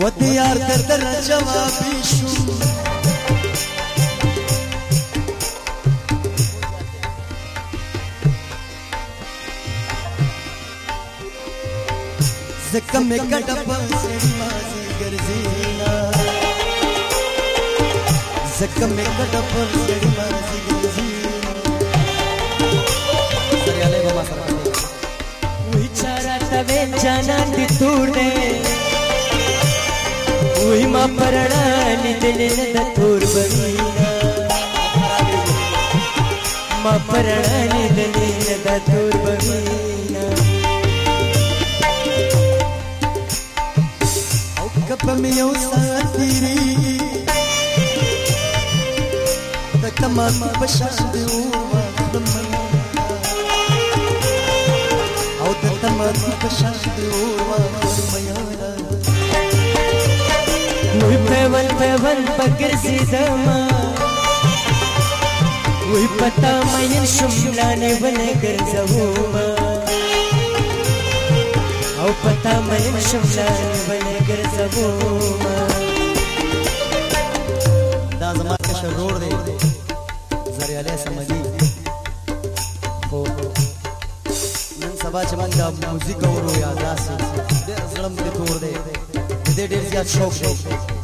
वत यार कदर जवाबीशु जखम में कटप माजी गर्जीना जखम में कटप माजी गर्जीना सर याले बाबा सर वही चारा तवे जाना दी तूने روح ما پرړه لیدل نه د تور بوینا ما پرړه لیدل نه د تور بوینا او کپ مې یو ساتيري د تمام بشاش دی او د تمام بشاش دی او پهول پهول پکر سي زما وي پتا مين شملانه ول ګرځوما او پتا مين شملانه ول ګرځوما دا زما کشر روړ دی زریاله سمدي خو نن سبا چې موږ دا موزیک اورو یا داسې ډېر زړم دې تور دی دې ډېر زیات شوق دی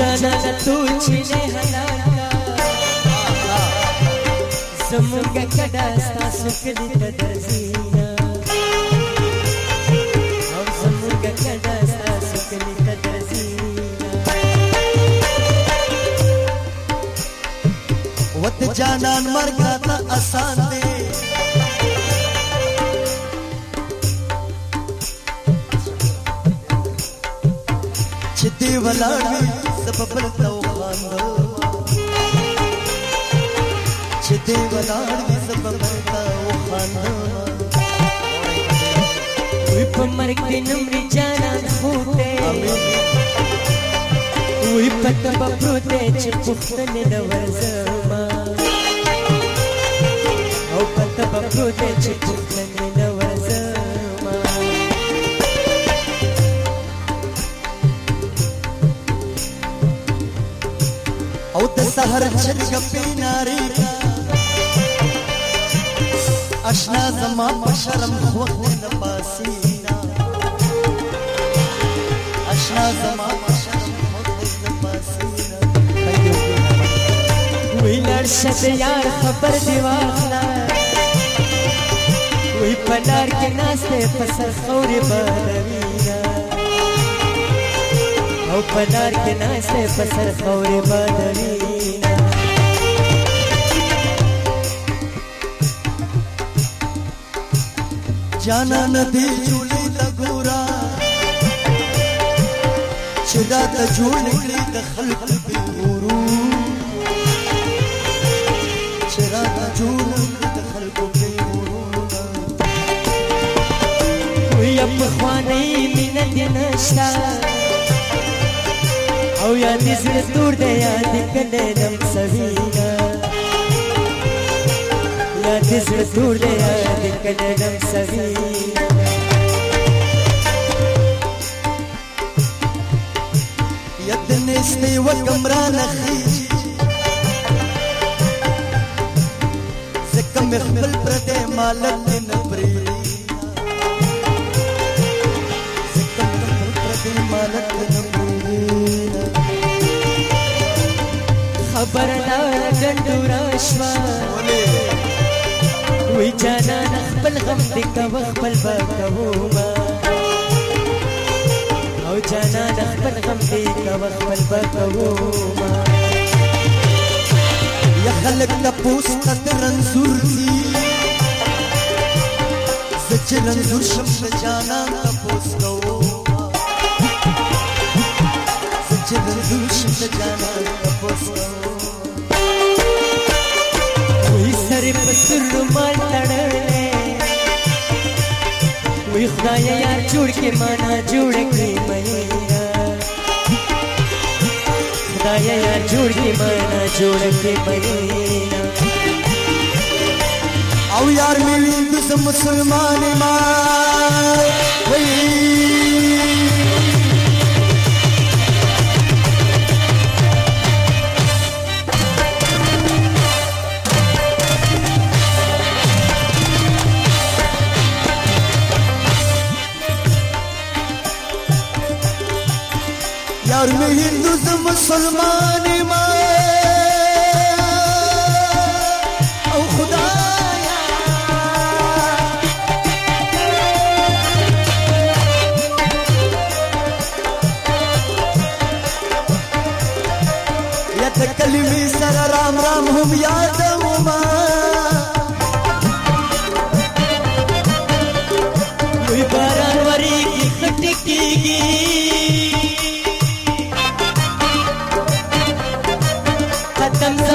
जनन तुझने समुग कडास्ता सुकलित दर्जीना हम समुग कडास्ता सुकलित दर्जीना वत जानन मरगाता आसान दे चित्ती वलाड़ी د په بل تاو خاندو چې دې ولاړ دې سب بل تاو خاندو وي په مرګ دې نمرې جانا خوته وي په تب پروت چې پښتنه د ورځو هر چرګ په ناري اشنا زما په شرم خو نه پاسي اشنا زما په شرم خو نه پاسي ویلر شت یار خبر دی واخلا وی پلار کې ناشته پسر خوري بدوینا او پلار کې ناشته پسر خوري بدوینا جانا ندی جولی لګورا چې دا ته جوړې د خلق په ورو چې دا ته جوړې د خلق په ورو وی په خوانې مینه دې نشتا او یادې زړه تور دې یادې کله لم سوینا Ya dizme dur de ya dikkatlerim seveyim يد نشتي وكمران اخي زكم يخبل برده مالك نبري زكم يخبل برده مالك نبري خبرنا گندورا شوا وی جانان خپل غم دې کوه خپل به کوما او جانان خپل غم دې کوه خپل به کوما یا خلک د پوس قدر انصور دي زچ رنزور شم د جانان د پوس کوما زچ رنزور شم د جانان د پوس کوما پسر رومال تړلې وې خدای یار جوړ کې مانا جوړ کې مېنا خدای یار جوړ کې مانا جوړ کې مېنا او یار مې د مسلمان ما وې यार में हिंदू से मुसलमान कलमी सर राम राम हम याद उमा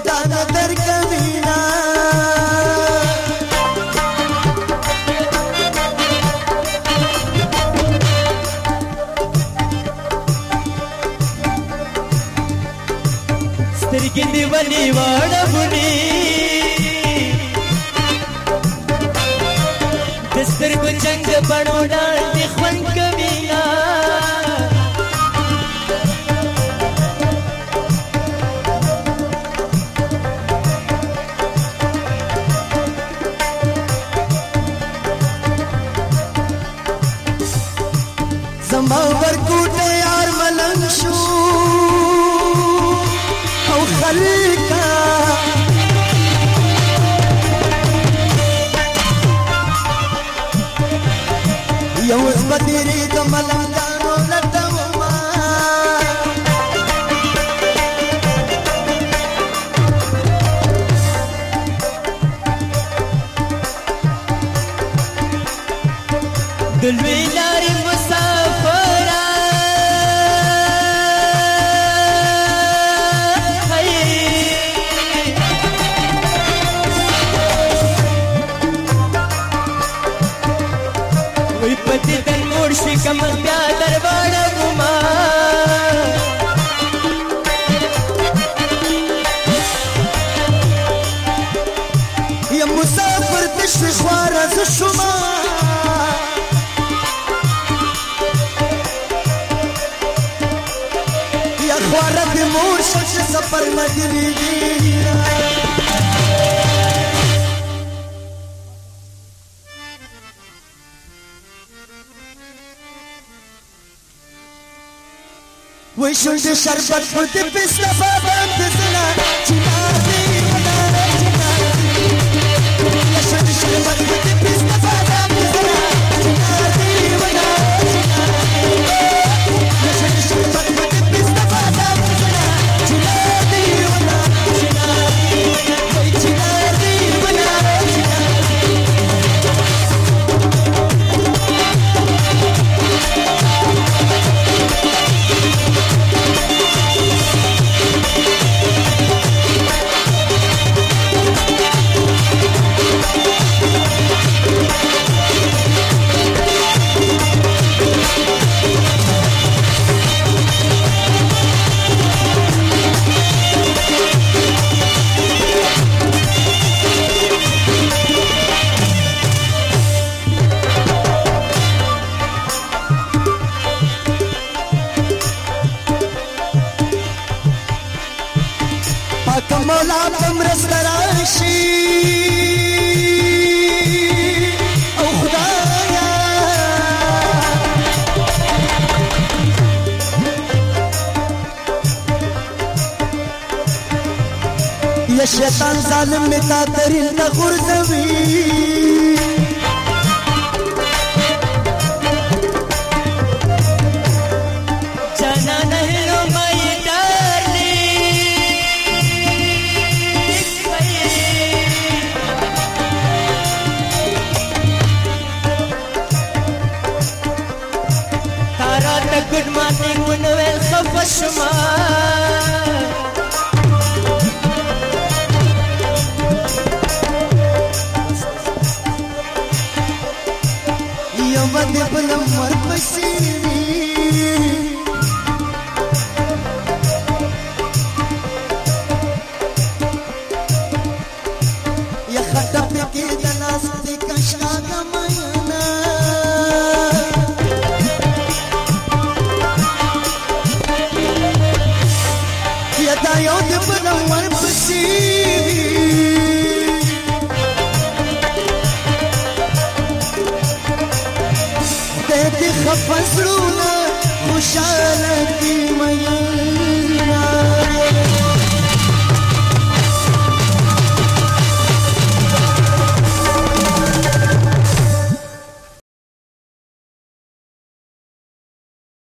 تاته نظر کوینا سترګې دی ونی واړبونی دستر کو چنګ پړوډان شو او خليك یو بدري د ملنګانو لټوما د لوی கமர்த்தியா தர்வாட குமா یم مسافر تشو شوار از شما یا خوار به مور شش سفر مدینی دی We should do sherbet, put the pistol up and the شیطان ظالم می تا ترین نه غورځوي बशमा پسړونه خوشاله دی میا